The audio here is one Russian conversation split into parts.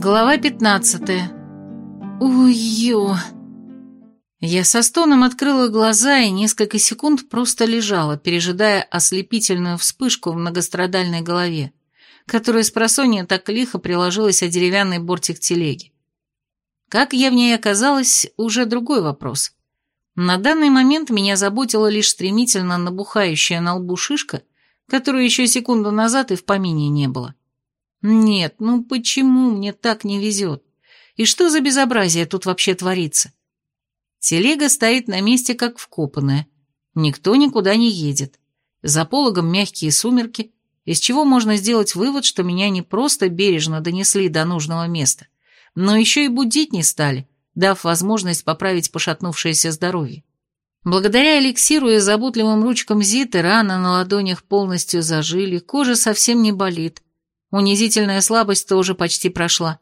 Глава 15. Ой-ё. Я со стоном открыла глаза и несколько секунд просто лежала, пережидая ослепительную вспышку в многострадальной голове, которая с просонья так лихо приложилась о деревянный бортик телеги. Как я в ней оказалась, уже другой вопрос. На данный момент меня заботила лишь стремительно набухающая на лбу шишка, которую еще секунду назад и в помине не было. Нет, ну почему мне так не везет? И что за безобразие тут вообще творится? Телега стоит на месте как вкопанная. Никто никуда не едет. За пологом мягкие сумерки, из чего можно сделать вывод, что меня не просто бережно донесли до нужного места, но еще и будить не стали, дав возможность поправить пошатнувшееся здоровье. Благодаря эликсиру и заботливым ручкам Зиты раны на ладонях полностью зажили, кожа совсем не болит, Унизительная слабость тоже почти прошла.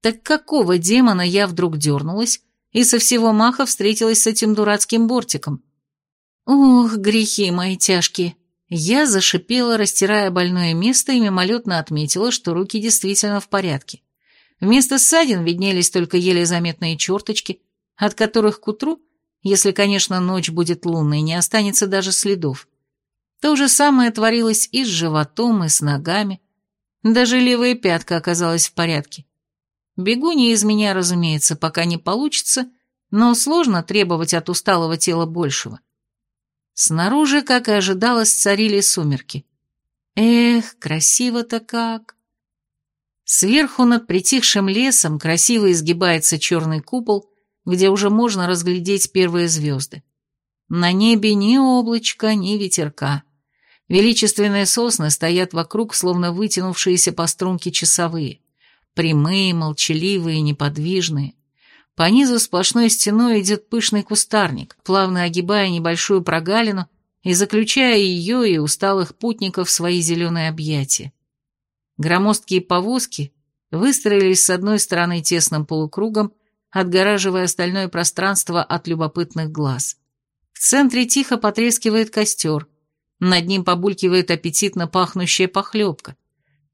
Так какого демона я вдруг дернулась и со всего маха встретилась с этим дурацким бортиком? Ох, грехи мои тяжкие. Я зашипела, растирая больное место, и мимолетно отметила, что руки действительно в порядке. Вместо ссадин виднелись только еле заметные черточки, от которых к утру, если, конечно, ночь будет лунной, не останется даже следов. То же самое творилось и с животом, и с ногами, даже левая пятка оказалась в порядке. Бегу не из меня, разумеется, пока не получится, но сложно требовать от усталого тела большего. Снаружи, как и ожидалось, царили сумерки. Эх, красиво-то как! Сверху над притихшим лесом красиво изгибается черный купол, где уже можно разглядеть первые звезды. На небе ни облачка, ни ветерка. Величественные сосны стоят вокруг, словно вытянувшиеся по струнке часовые. Прямые, молчаливые, неподвижные. По низу сплошной стеной идет пышный кустарник, плавно огибая небольшую прогалину и заключая ее и усталых путников в свои зеленые объятия. Громоздкие повозки выстроились с одной стороны тесным полукругом, отгораживая остальное пространство от любопытных глаз. В центре тихо потрескивает костер – над ним побулькивает аппетитно пахнущая похлебка.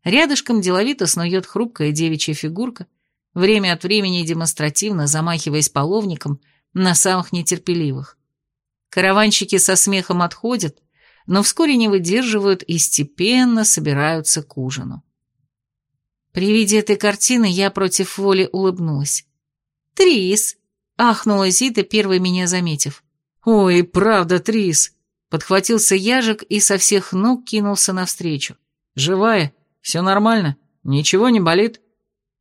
Рядышком деловито снует хрупкая девичья фигурка, время от времени демонстративно замахиваясь половником на самых нетерпеливых. Караванщики со смехом отходят, но вскоре не выдерживают и степенно собираются к ужину. При виде этой картины я против воли улыбнулась. «Трис!» — ахнула Зита, первой меня заметив. «Ой, правда, Трис!» Подхватился яжик и со всех ног кинулся навстречу. «Живая? Все нормально? Ничего не болит?»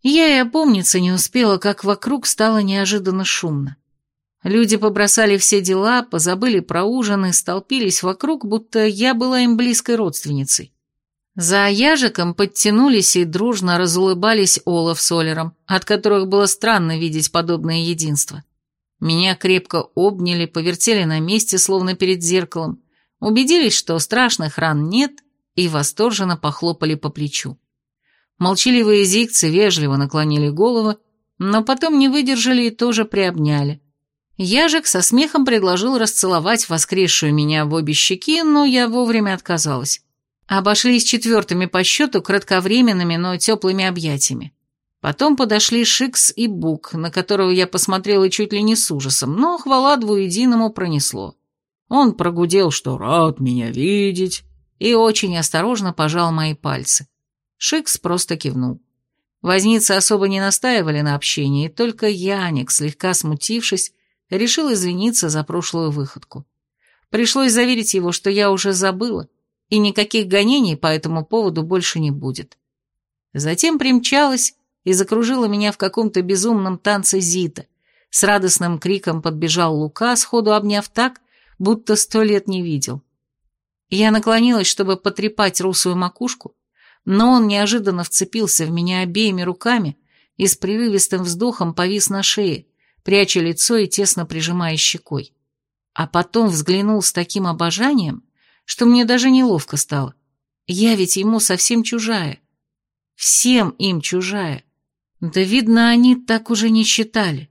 Я и опомниться не успела, как вокруг стало неожиданно шумно. Люди побросали все дела, позабыли про ужин и столпились вокруг, будто я была им близкой родственницей. За яжиком подтянулись и дружно разулыбались Олаф с Олером, от которых было странно видеть подобное единство. Меня крепко обняли, повертели на месте, словно перед зеркалом, убедились, что страшных ран нет, и восторженно похлопали по плечу. Молчаливые зигцы вежливо наклонили голову, но потом не выдержали и тоже приобняли. Яжик со смехом предложил расцеловать воскресшую меня в обе щеки, но я вовремя отказалась. Обошлись четвертыми по счету кратковременными, но теплыми объятиями. Потом подошли Шикс и Бук, на которого я посмотрела чуть ли не с ужасом, но хвала двуединому пронесло. Он прогудел, что рад меня видеть, и очень осторожно пожал мои пальцы. Шикс просто кивнул. Возницы особо не настаивали на общении, только Яник, слегка смутившись, решил извиниться за прошлую выходку. Пришлось заверить его, что я уже забыла, и никаких гонений по этому поводу больше не будет. Затем примчалась и закружила меня в каком-то безумном танце Зита. С радостным криком подбежал Лука, сходу обняв так, будто сто лет не видел. Я наклонилась, чтобы потрепать русую макушку, но он неожиданно вцепился в меня обеими руками и с прерывистым вздохом повис на шее, пряча лицо и тесно прижимая щекой. А потом взглянул с таким обожанием, что мне даже неловко стало. Я ведь ему совсем чужая. Всем им чужая. Да, видно, они так уже не считали.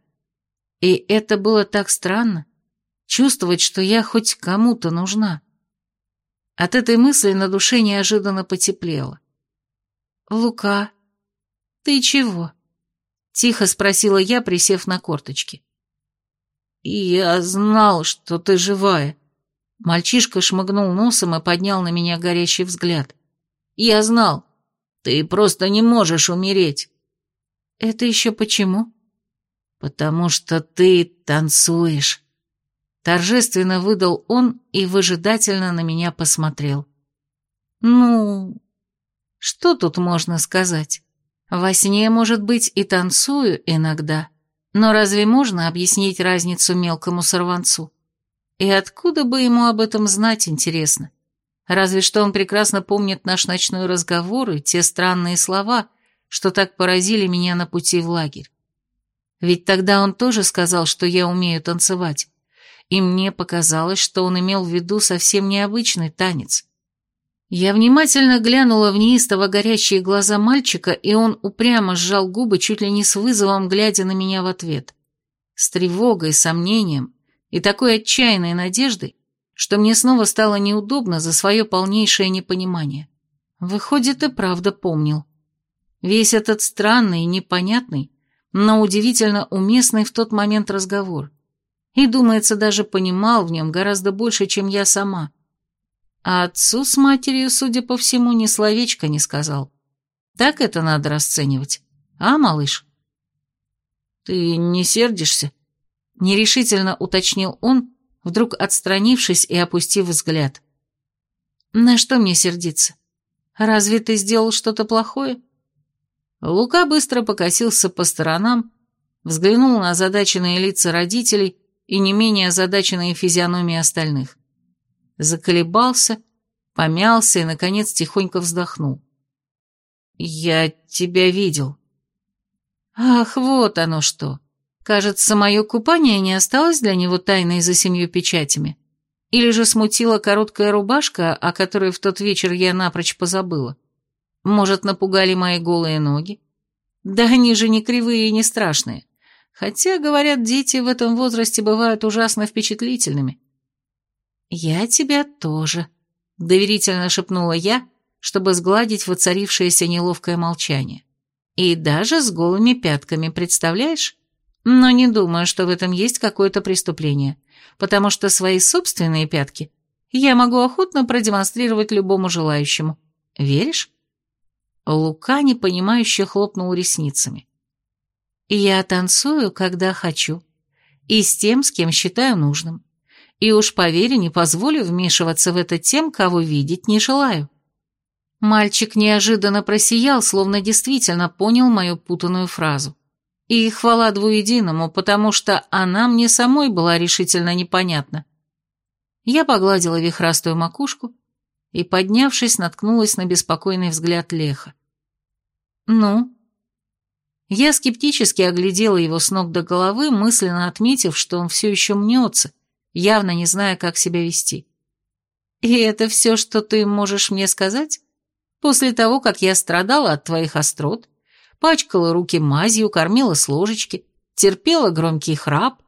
И это было так странно чувствовать, что я хоть кому-то нужна. От этой мысли на душе неожиданно потеплело. «Лука, ты чего?» Тихо спросила я, присев на корточки. «Я знал, что ты живая». Мальчишка шмыгнул носом и поднял на меня горящий взгляд. «Я знал. Ты просто не можешь умереть». «Это еще почему?» «Потому что ты танцуешь». Торжественно выдал он и выжидательно на меня посмотрел. «Ну, что тут можно сказать? Во сне, может быть, и танцую иногда, но разве можно объяснить разницу мелкому сорванцу? И откуда бы ему об этом знать, интересно? Разве что он прекрасно помнит наш ночной разговор и те странные слова, что так поразили меня на пути в лагерь. Ведь тогда он тоже сказал, что я умею танцевать, и мне показалось, что он имел в виду совсем необычный танец. Я внимательно глянула в неистово горящие глаза мальчика, и он упрямо сжал губы, чуть ли не с вызовом, глядя на меня в ответ. С тревогой, сомнением и такой отчаянной надеждой, что мне снова стало неудобно за свое полнейшее непонимание. Выходит, и правда помнил. Весь этот странный, непонятный, но удивительно уместный в тот момент разговор. И, думается, даже понимал в нем гораздо больше, чем я сама — а отцу с матерью, судя по всему, ни словечко не сказал. Так это надо расценивать. А, малыш? Ты не сердишься? Нерешительно уточнил он, вдруг отстранившись и опустив взгляд. На что мне сердиться? Разве ты сделал что-то плохое? Лука быстро покосился по сторонам, взглянул на озадаченные лица родителей и не менее озадаченные физиономии остальных заколебался, помялся и, наконец, тихонько вздохнул. «Я тебя видел». «Ах, вот оно что! Кажется, мое купание не осталось для него тайной за семью печатями. Или же смутила короткая рубашка, о которой в тот вечер я напрочь позабыла. Может, напугали мои голые ноги? Да они же не кривые и не страшные. Хотя, говорят, дети в этом возрасте бывают ужасно впечатлительными. «Я тебя тоже», — доверительно шепнула я, чтобы сгладить воцарившееся неловкое молчание. «И даже с голыми пятками, представляешь? Но не думаю, что в этом есть какое-то преступление, потому что свои собственные пятки я могу охотно продемонстрировать любому желающему. Веришь?» Лука непонимающе хлопнул ресницами. «Я танцую, когда хочу, и с тем, с кем считаю нужным. И уж поверь, не позволю вмешиваться в это тем, кого видеть не желаю. Мальчик неожиданно просиял, словно действительно понял мою путанную фразу. И хвала двуединому, потому что она мне самой была решительно непонятна. Я погладила вихрастую макушку и, поднявшись, наткнулась на беспокойный взгляд Леха. «Ну?» Я скептически оглядела его с ног до головы, мысленно отметив, что он все еще мнется, явно не зная, как себя вести. «И это все, что ты можешь мне сказать? После того, как я страдала от твоих острот, пачкала руки мазью, кормила с ложечки, терпела громкий храп?»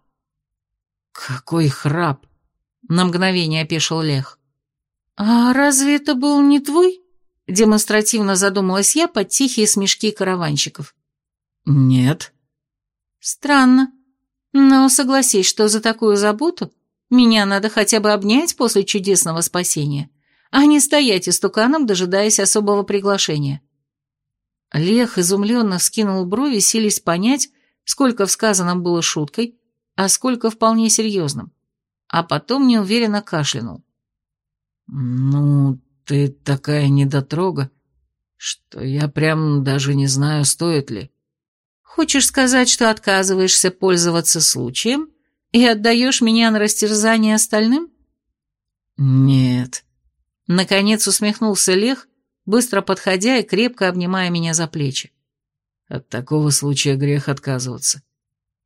«Какой храп?» — на мгновение опешил Лех. «А разве это был не твой?» — демонстративно задумалась я под тихие смешки караванщиков. «Нет». «Странно. Но согласись, что за такую заботу меня надо хотя бы обнять после чудесного спасения, а не стоять истуканом, дожидаясь особого приглашения. Лех изумленно вскинул брови, сились понять, сколько в сказанном было шуткой, а сколько вполне серьезным, а потом неуверенно кашлянул. «Ну, ты такая недотрога, что я прям даже не знаю, стоит ли». «Хочешь сказать, что отказываешься пользоваться случаем?» И отдаешь меня на растерзание остальным? Нет. Наконец усмехнулся Лех, быстро подходя и крепко обнимая меня за плечи. От такого случая грех отказываться.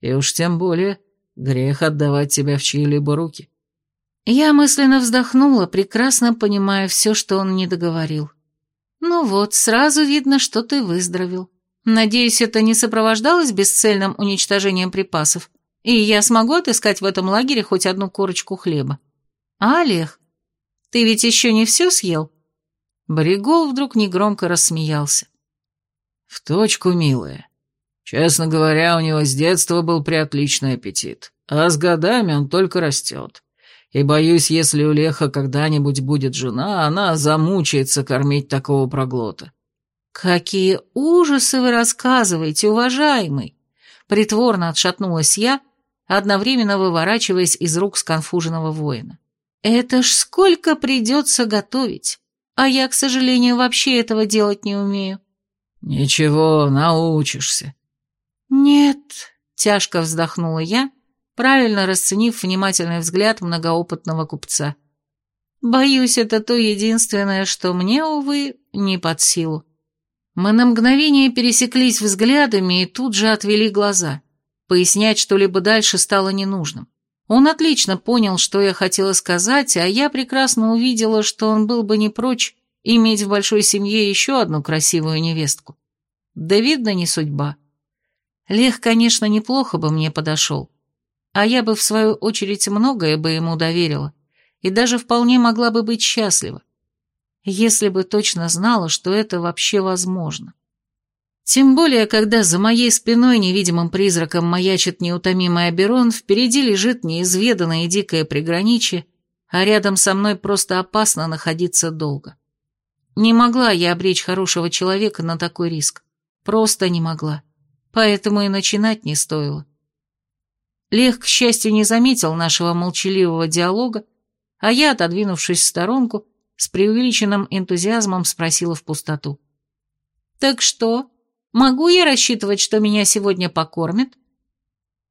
И уж тем более грех отдавать тебя в чьи-либо руки. Я мысленно вздохнула, прекрасно понимая все, что он не договорил. Ну вот, сразу видно, что ты выздоровел. Надеюсь, это не сопровождалось бесцельным уничтожением припасов и я смогу отыскать в этом лагере хоть одну корочку хлеба. А, Олег, ты ведь еще не все съел?» Бригол вдруг негромко рассмеялся. «В точку, милая. Честно говоря, у него с детства был приотличный аппетит, а с годами он только растет. И боюсь, если у Леха когда-нибудь будет жена, она замучается кормить такого проглота». «Какие ужасы вы рассказываете, уважаемый!» Притворно отшатнулась я, одновременно выворачиваясь из рук сконфуженного воина. «Это ж сколько придется готовить, а я, к сожалению, вообще этого делать не умею». «Ничего, научишься». «Нет», — тяжко вздохнула я, правильно расценив внимательный взгляд многоопытного купца. «Боюсь, это то единственное, что мне, увы, не под силу». Мы на мгновение пересеклись взглядами и тут же отвели глаза. Пояснять что-либо дальше стало ненужным. Он отлично понял, что я хотела сказать, а я прекрасно увидела, что он был бы не прочь иметь в большой семье еще одну красивую невестку. Да видно, не судьба. Лех, конечно, неплохо бы мне подошел, а я бы, в свою очередь, многое бы ему доверила, и даже вполне могла бы быть счастлива если бы точно знала, что это вообще возможно. Тем более, когда за моей спиной невидимым призраком маячит неутомимый Аберон, впереди лежит неизведанное дикое приграничье, а рядом со мной просто опасно находиться долго. Не могла я обречь хорошего человека на такой риск. Просто не могла. Поэтому и начинать не стоило. Лех, к счастью, не заметил нашего молчаливого диалога, а я, отодвинувшись в сторонку, с преувеличенным энтузиазмом спросила в пустоту. «Так что, могу я рассчитывать, что меня сегодня покормят?»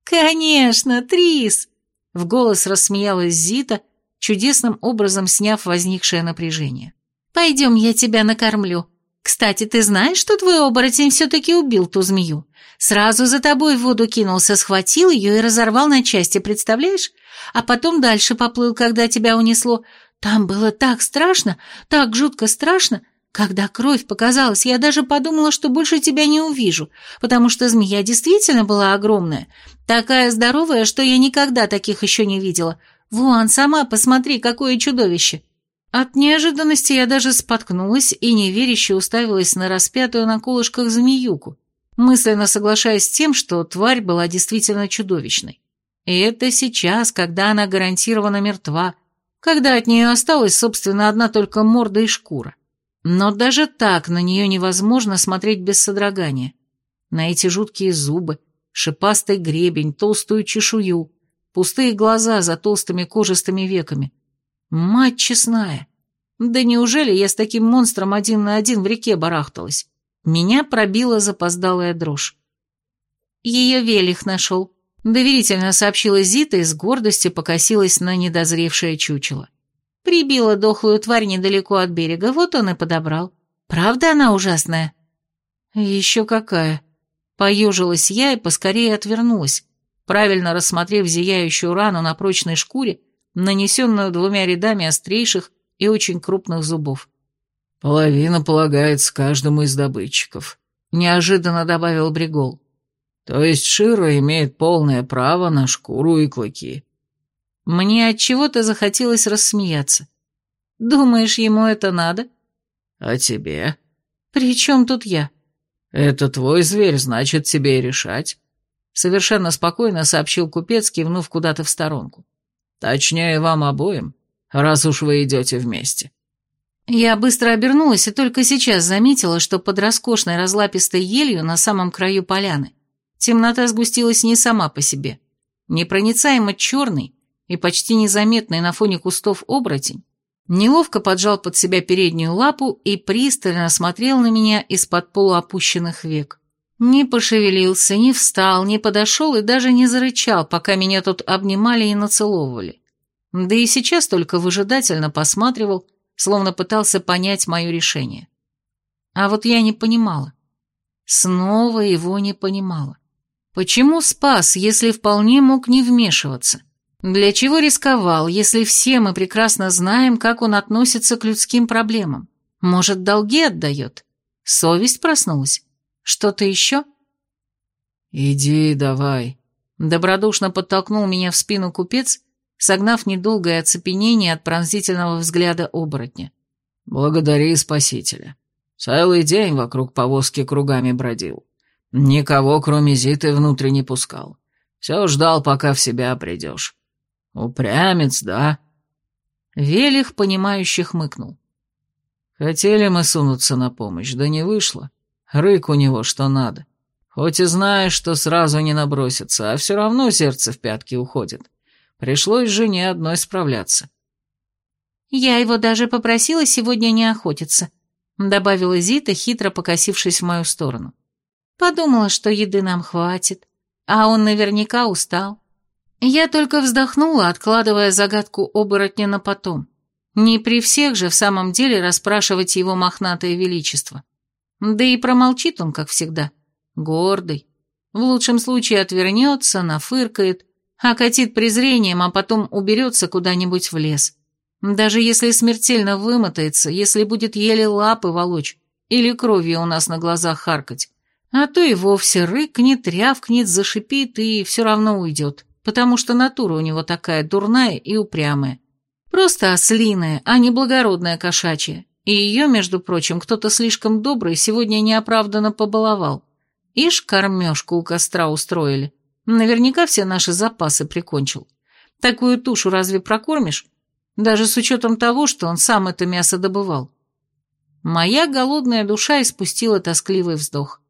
«Конечно, Трис!» — в голос рассмеялась Зита, чудесным образом сняв возникшее напряжение. «Пойдем, я тебя накормлю. Кстати, ты знаешь, что твой оборотень все-таки убил ту змею? Сразу за тобой в воду кинулся, схватил ее и разорвал на части, представляешь? А потом дальше поплыл, когда тебя унесло. Там было так страшно, так жутко страшно. Когда кровь показалась, я даже подумала, что больше тебя не увижу, потому что змея действительно была огромная, такая здоровая, что я никогда таких еще не видела. Вон, сама посмотри, какое чудовище. От неожиданности я даже споткнулась и неверяще уставилась на распятую на колышках змеюку, мысленно соглашаясь с тем, что тварь была действительно чудовищной. И это сейчас, когда она гарантированно мертва, когда от нее осталась, собственно, одна только морда и шкура. Но даже так на нее невозможно смотреть без содрогания. На эти жуткие зубы, шипастый гребень, толстую чешую, пустые глаза за толстыми кожистыми веками. Мать честная! Да неужели я с таким монстром один на один в реке барахталась? Меня пробила запоздалая дрожь. Ее Велих нашел, доверительно сообщила Зита и с гордостью покосилась на недозревшее чучело. Прибила дохлую тварь недалеко от берега, вот он и подобрал. Правда она ужасная? Еще какая. Поежилась я и поскорее отвернулась, правильно рассмотрев зияющую рану на прочной шкуре, нанесенную двумя рядами острейших и очень крупных зубов. «Половина полагается каждому из добытчиков», — неожиданно добавил Бригол. То есть Шира имеет полное право на шкуру и клыки. Мне от чего-то захотелось рассмеяться. Думаешь, ему это надо? А тебе? При чем тут я? Это твой зверь, значит, тебе и решать. Совершенно спокойно сообщил купец, кивнув куда-то в сторонку. Точнее, вам обоим, раз уж вы идете вместе. Я быстро обернулась и только сейчас заметила, что под роскошной разлапистой елью на самом краю поляны Темнота сгустилась не сама по себе. Непроницаемо черный и почти незаметный на фоне кустов оборотень неловко поджал под себя переднюю лапу и пристально смотрел на меня из-под полуопущенных век. Не пошевелился, не встал, не подошел и даже не зарычал, пока меня тут обнимали и нацеловывали. Да и сейчас только выжидательно посматривал, словно пытался понять мое решение. А вот я не понимала. Снова его не понимала. Почему спас, если вполне мог не вмешиваться? Для чего рисковал, если все мы прекрасно знаем, как он относится к людским проблемам? Может, долги отдает? Совесть проснулась? Что-то еще? «Иди давай», — добродушно подтолкнул меня в спину купец, согнав недолгое оцепенение от пронзительного взгляда оборотня. «Благодари спасителя. Целый день вокруг повозки кругами бродил. Никого, кроме Зиты, внутрь не пускал. Все ждал, пока в себя придешь. Упрямец, да?» Велих, понимающе хмыкнул. «Хотели мы сунуться на помощь, да не вышло. Рык у него что надо. Хоть и знаешь, что сразу не набросится, а все равно сердце в пятки уходит. Пришлось жене одной справляться». «Я его даже попросила сегодня не охотиться», — добавила Зита, хитро покосившись в мою сторону. «Подумала, что еды нам хватит, а он наверняка устал». Я только вздохнула, откладывая загадку оборотня на потом. Не при всех же в самом деле расспрашивать его мохнатое величество. Да и промолчит он, как всегда. Гордый. В лучшем случае отвернется, нафыркает, окатит презрением, а потом уберется куда-нибудь в лес. Даже если смертельно вымотается, если будет еле лапы волочь или кровью у нас на глазах харкать, а то и вовсе рыкнет, рявкнет, зашипит и все равно уйдет, потому что натура у него такая дурная и упрямая. Просто ослиная, а не благородная кошачья. И ее, между прочим, кто-то слишком добрый сегодня неоправданно побаловал. Ишь, кормежку у костра устроили. Наверняка все наши запасы прикончил. Такую тушу разве прокормишь? даже с учетом того, что он сам это мясо добывал. Моя голодная душа испустила тоскливый вздох.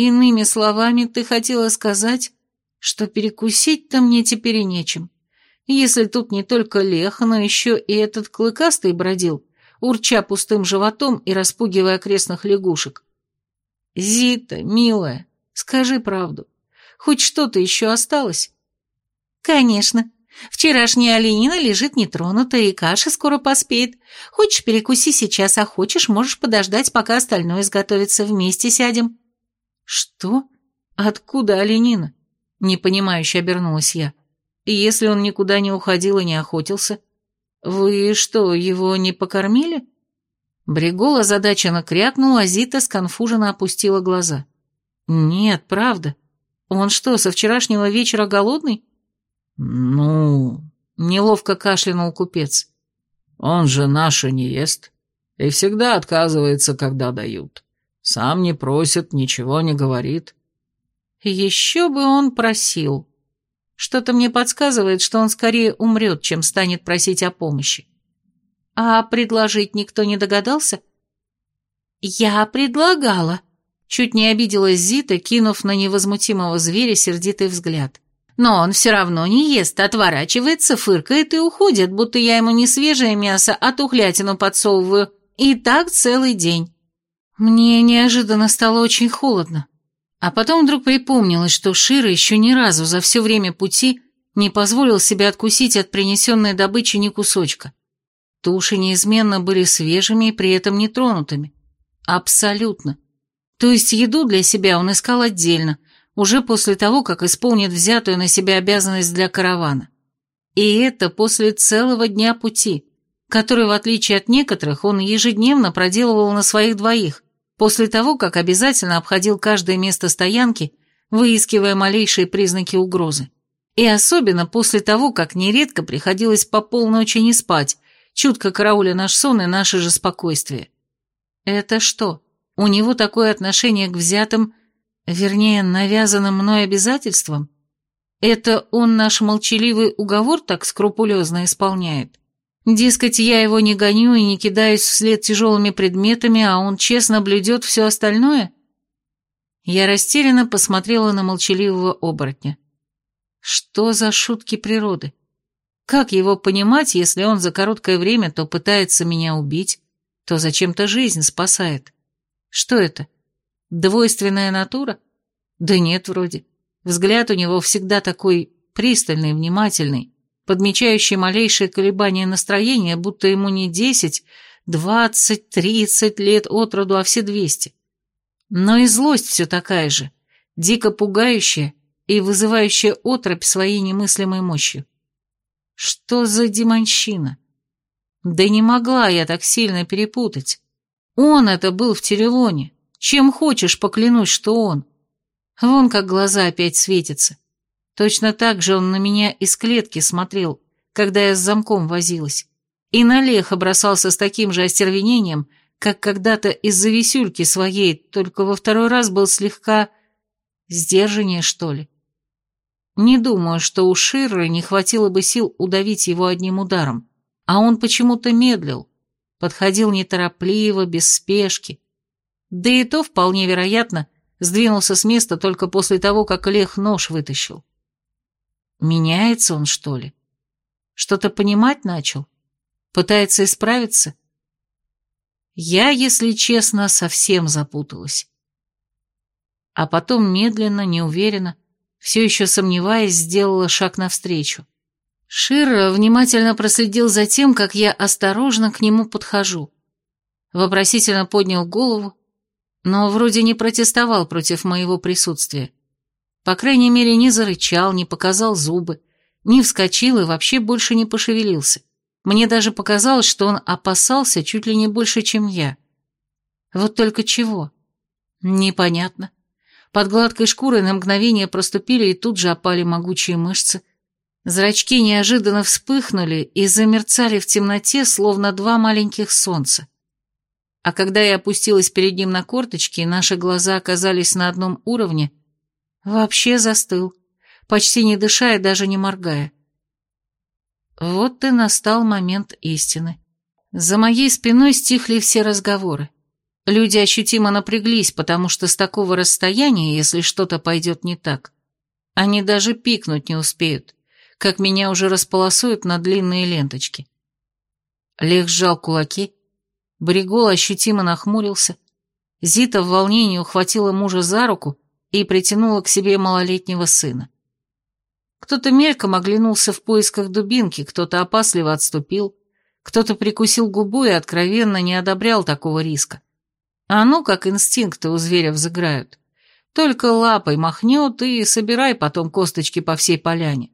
Иными словами, ты хотела сказать, что перекусить-то мне теперь и нечем, если тут не только лех, но еще и этот клыкастый бродил, урча пустым животом и распугивая окрестных лягушек. Зита, милая, скажи правду, хоть что-то еще осталось? Конечно, Вчерашняя оленина лежит нетронутая, и каша скоро поспеет. Хочешь, перекуси сейчас, а хочешь, можешь подождать, пока остальное изготовится. Вместе сядем». «Что? Откуда оленина?» Непонимающе обернулась я. «И если он никуда не уходил и не охотился? Вы что, его не покормили?» Бригол озадаченно крякнул, а Зита сконфуженно опустила глаза. «Нет, правда. Он что, со вчерашнего вечера голодный?» «Ну...» — неловко кашлянул купец. «Он же наши не ест и всегда отказывается, когда дают. Сам не просит, ничего не говорит». «Еще бы он просил. Что-то мне подсказывает, что он скорее умрет, чем станет просить о помощи. А предложить никто не догадался?» «Я предлагала», — чуть не обиделась Зита, кинув на невозмутимого зверя сердитый взгляд. Но он все равно не ест, отворачивается, фыркает и уходит, будто я ему не свежее мясо, а тухлятину подсовываю. И так целый день. Мне неожиданно стало очень холодно. А потом вдруг припомнилось, что Шира еще ни разу за все время пути не позволил себе откусить от принесенной добычи ни кусочка. Туши неизменно были свежими и при этом нетронутыми. Абсолютно. То есть еду для себя он искал отдельно, уже после того, как исполнит взятую на себя обязанность для каравана. И это после целого дня пути, который, в отличие от некоторых, он ежедневно проделывал на своих двоих, после того, как обязательно обходил каждое место стоянки, выискивая малейшие признаки угрозы. И особенно после того, как нередко приходилось по полночи не спать, чутко карауля наш сон и наше же спокойствие. Это что, у него такое отношение к взятым, Вернее, навязанным мной обязательством? Это он наш молчаливый уговор так скрупулезно исполняет? Дескать, я его не гоню и не кидаюсь вслед тяжелыми предметами, а он честно блюдет все остальное? Я растерянно посмотрела на молчаливого оборотня. Что за шутки природы? Как его понимать, если он за короткое время то пытается меня убить, то зачем-то жизнь спасает? Что это? — Двойственная натура? Да нет, вроде. Взгляд у него всегда такой пристальный, внимательный, подмечающий малейшие колебания настроения, будто ему не десять, двадцать, тридцать лет от роду, а все двести. Но и злость все такая же, дико пугающая и вызывающая отропь своей немыслимой мощью. Что за демонщина? Да не могла я так сильно перепутать. Он это был в Терелоне, чем хочешь, поклянусь, что он. Вон как глаза опять светятся. Точно так же он на меня из клетки смотрел, когда я с замком возилась. И на Леха бросался с таким же остервенением, как когда-то из-за висюльки своей, только во второй раз был слегка сдержаннее, что ли. Не думаю, что у Ширры не хватило бы сил удавить его одним ударом, а он почему-то медлил, подходил неторопливо, без спешки. Да и то, вполне вероятно, сдвинулся с места только после того, как Лех нож вытащил. Меняется он, что ли? Что-то понимать начал? Пытается исправиться? Я, если честно, совсем запуталась. А потом медленно, неуверенно, все еще сомневаясь, сделала шаг навстречу. Шир внимательно проследил за тем, как я осторожно к нему подхожу. Вопросительно поднял голову, но вроде не протестовал против моего присутствия. По крайней мере, не зарычал, не показал зубы, не вскочил и вообще больше не пошевелился. Мне даже показалось, что он опасался чуть ли не больше, чем я. Вот только чего? Непонятно. Под гладкой шкурой на мгновение проступили и тут же опали могучие мышцы. Зрачки неожиданно вспыхнули и замерцали в темноте, словно два маленьких солнца. А когда я опустилась перед ним на корточки, и наши глаза оказались на одном уровне, вообще застыл, почти не дыша и даже не моргая. Вот и настал момент истины. За моей спиной стихли все разговоры. Люди ощутимо напряглись, потому что с такого расстояния, если что-то пойдет не так, они даже пикнуть не успеют, как меня уже располосуют на длинные ленточки. Лех сжал кулаки, Бригол ощутимо нахмурился, Зита в волнении ухватила мужа за руку и притянула к себе малолетнего сына. Кто-то мельком оглянулся в поисках дубинки, кто-то опасливо отступил, кто-то прикусил губу и откровенно не одобрял такого риска. А ну, как инстинкты у зверя взыграют. Только лапой махнет и собирай потом косточки по всей поляне.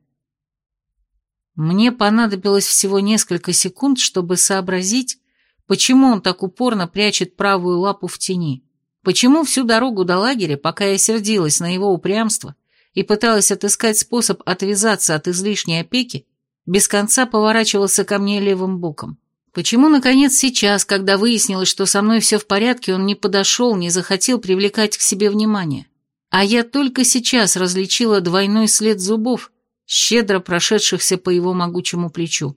Мне понадобилось всего несколько секунд, чтобы сообразить, почему он так упорно прячет правую лапу в тени, почему всю дорогу до лагеря, пока я сердилась на его упрямство, и пыталась отыскать способ отвязаться от излишней опеки, без конца поворачивался ко мне левым боком. Почему, наконец, сейчас, когда выяснилось, что со мной все в порядке, он не подошел, не захотел привлекать к себе внимание? А я только сейчас различила двойной след зубов, щедро прошедшихся по его могучему плечу.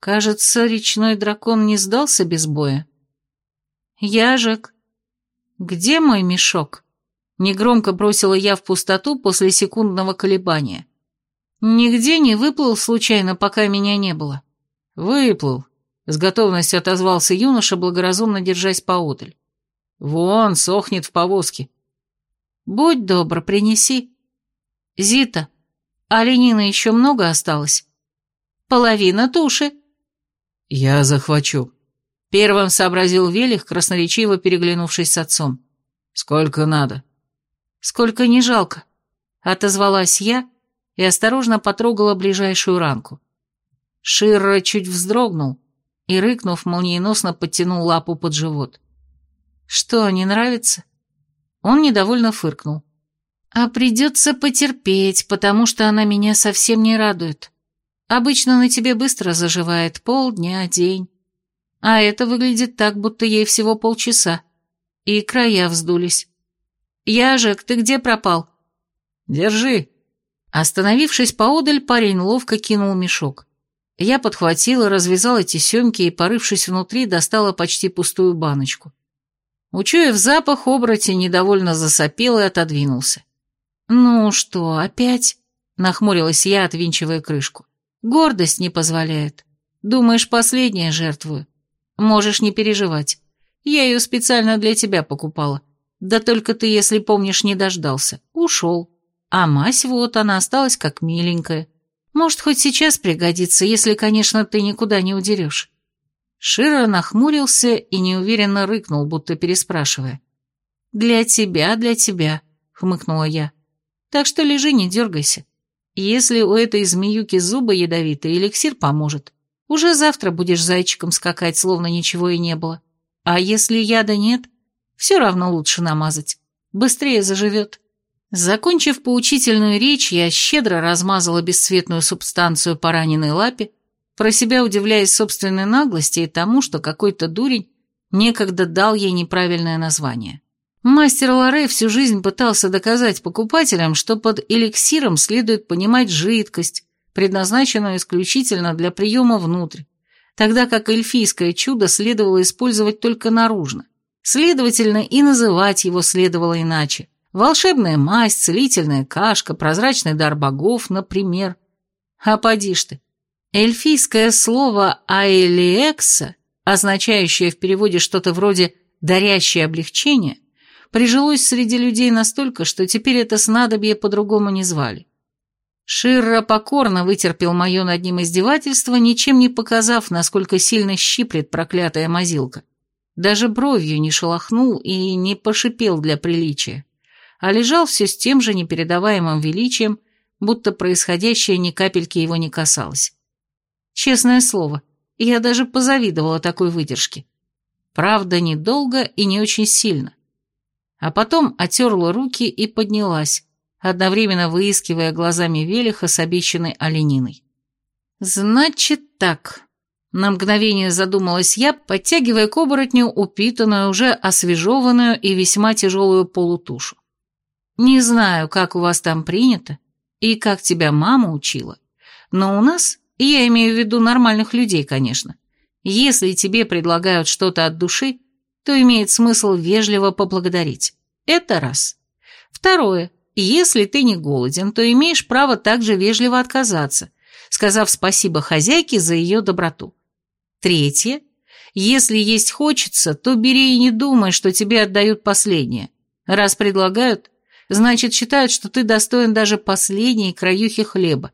Кажется, речной дракон не сдался без боя. «Яжек, где мой мешок?» Негромко бросила я в пустоту после секундного колебания. Нигде не выплыл случайно, пока меня не было. Выплыл, с готовностью отозвался юноша, благоразумно держась поодаль. Вон, сохнет в повозке. Будь добр, принеси. Зита, оленина еще много осталось? Половина туши. Я захвачу. Первым сообразил Велих, красноречиво переглянувшись с отцом. Сколько надо? «Сколько не жалко», — отозвалась я и осторожно потрогала ближайшую ранку. Ширра чуть вздрогнул и, рыкнув, молниеносно подтянул лапу под живот. «Что, не нравится?» Он недовольно фыркнул. «А придется потерпеть, потому что она меня совсем не радует. Обычно на тебе быстро заживает полдня, день. А это выглядит так, будто ей всего полчаса. И края вздулись. «Яжек, ты где пропал?» «Держи». Остановившись поодаль, парень ловко кинул мешок. Я подхватила, развязала тесемки и, порывшись внутри, достала почти пустую баночку. Учуяв запах, оборотень недовольно засопел и отодвинулся. «Ну что, опять?» — нахмурилась я, отвинчивая крышку. «Гордость не позволяет. Думаешь, последняя жертвую? Можешь не переживать. Я ее специально для тебя покупала. Да только ты, если помнишь, не дождался. Ушел. А мазь вот, она осталась как миленькая. Может, хоть сейчас пригодится, если, конечно, ты никуда не удерешь». Широ нахмурился и неуверенно рыкнул, будто переспрашивая. «Для тебя, для тебя», — хмыкнула я. «Так что лежи, не дергайся. Если у этой змеюки зубы ядовитые, эликсир поможет. Уже завтра будешь зайчиком скакать, словно ничего и не было. А если яда нет, все равно лучше намазать. Быстрее заживет. Закончив поучительную речь, я щедро размазала бесцветную субстанцию по раненой лапе, про себя удивляясь собственной наглости и тому, что какой-то дурень некогда дал ей неправильное название. Мастер Лоре всю жизнь пытался доказать покупателям, что под эликсиром следует понимать жидкость, предназначенную исключительно для приема внутрь, тогда как эльфийское чудо следовало использовать только наружно. Следовательно, и называть его следовало иначе. Волшебная масть, целительная кашка, прозрачный дар богов, например. А поди ж ты. Эльфийское слово «аэлиекса», означающее в переводе что-то вроде «дарящее облегчение», прижилось среди людей настолько, что теперь это снадобье по-другому не звали. Ширра покорно вытерпел мое над ним издевательство, ничем не показав, насколько сильно щиплет проклятая мазилка. Даже бровью не шелохнул и не пошипел для приличия, а лежал все с тем же непередаваемым величием, будто происходящее ни капельки его не касалось. Честное слово, я даже позавидовала такой выдержке. Правда, недолго и не очень сильно. А потом отерла руки и поднялась, одновременно выискивая глазами Велиха с обещанной олениной. «Значит так», — на мгновение задумалась я, подтягивая к оборотню упитанную, уже освежеванную и весьма тяжелую полутушу. «Не знаю, как у вас там принято и как тебя мама учила, но у нас, я имею в виду нормальных людей, конечно, если тебе предлагают что-то от души, то имеет смысл вежливо поблагодарить. Это раз. Второе. Если ты не голоден, то имеешь право также вежливо отказаться, сказав спасибо хозяйке за ее доброту. Третье. Если есть хочется, то бери и не думай, что тебе отдают последнее. Раз предлагают, значит считают, что ты достоин даже последней краюхи хлеба.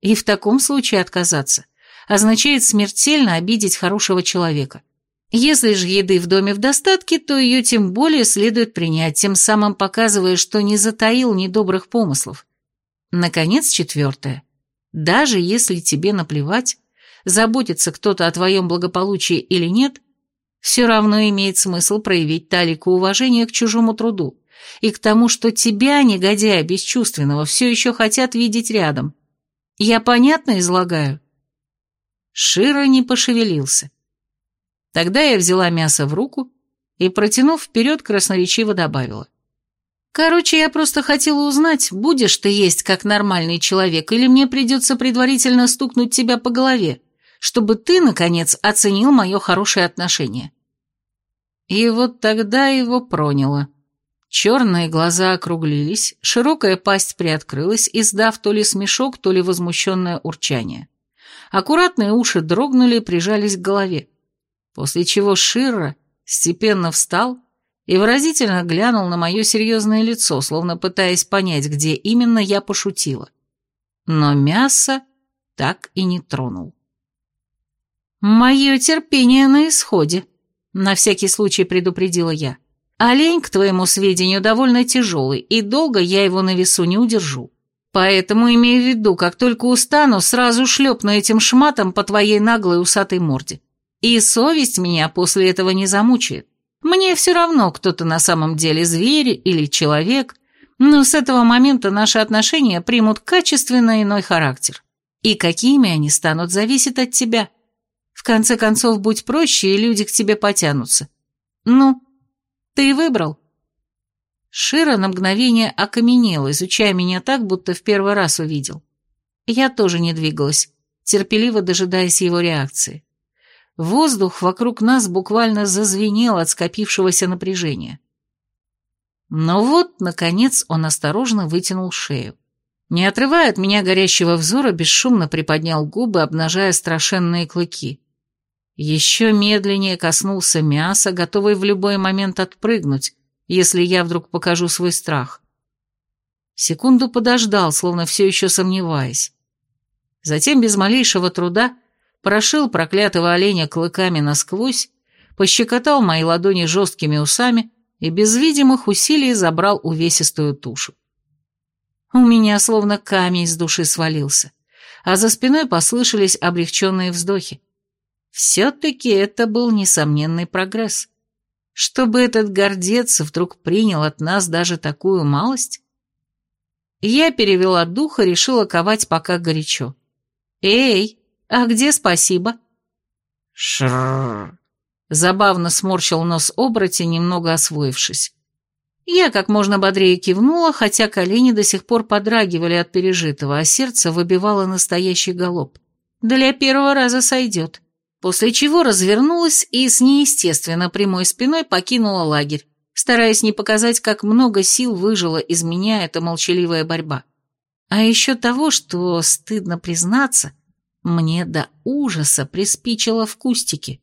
И в таком случае отказаться означает смертельно обидеть хорошего человека. Если же еды в доме в достатке, то ее тем более следует принять, тем самым показывая, что не затаил недобрых помыслов. Наконец, четвертое. Даже если тебе наплевать, заботится кто-то о твоем благополучии или нет, все равно имеет смысл проявить талику уважения к чужому труду и к тому, что тебя, негодяя бесчувственного, все еще хотят видеть рядом. Я понятно излагаю?» Шира не пошевелился. Тогда я взяла мясо в руку и, протянув вперед, красноречиво добавила. «Короче, я просто хотела узнать, будешь ты есть как нормальный человек, или мне придется предварительно стукнуть тебя по голове, чтобы ты, наконец, оценил мое хорошее отношение». И вот тогда его проняло. Черные глаза округлились, широкая пасть приоткрылась, издав то ли смешок, то ли возмущенное урчание. Аккуратные уши дрогнули и прижались к голове после чего Ширра степенно встал и выразительно глянул на мое серьезное лицо, словно пытаясь понять, где именно я пошутила. Но мясо так и не тронул. «Мое терпение на исходе», — на всякий случай предупредила я. «Олень, к твоему сведению, довольно тяжелый, и долго я его на весу не удержу. Поэтому имей в виду, как только устану, сразу шлепну этим шматом по твоей наглой усатой морде. И совесть меня после этого не замучает. Мне все равно, кто то на самом деле зверь или человек, но с этого момента наши отношения примут качественно иной характер. И какими они станут, зависит от тебя. В конце концов, будь проще, и люди к тебе потянутся. Ну, ты выбрал. Шира на мгновение окаменел, изучая меня так, будто в первый раз увидел. Я тоже не двигалась, терпеливо дожидаясь его реакции. Воздух вокруг нас буквально зазвенел от скопившегося напряжения. Но вот, наконец, он осторожно вытянул шею. Не отрывая от меня горящего взора, бесшумно приподнял губы, обнажая страшенные клыки. Еще медленнее коснулся мяса, готовый в любой момент отпрыгнуть, если я вдруг покажу свой страх. Секунду подождал, словно все еще сомневаясь. Затем без малейшего труда прошил проклятого оленя клыками насквозь, пощекотал мои ладони жесткими усами и без видимых усилий забрал увесистую тушу. У меня словно камень с души свалился, а за спиной послышались облегченные вздохи. Все-таки это был несомненный прогресс. Чтобы этот гордец вдруг принял от нас даже такую малость? Я перевела дух и решила ковать пока горячо. «Эй, «А где спасибо?» Шрррр. Забавно сморщил нос оборотень, немного освоившись. Я как можно бодрее кивнула, хотя колени до сих пор подрагивали от пережитого, а сердце выбивало настоящий галоп. Для первого раза сойдет. После чего развернулась и с неестественно прямой спиной покинула лагерь, стараясь не показать, как много сил выжила из меня эта молчаливая борьба. А еще того, что, стыдно признаться, мне до ужаса приспичило в кустике.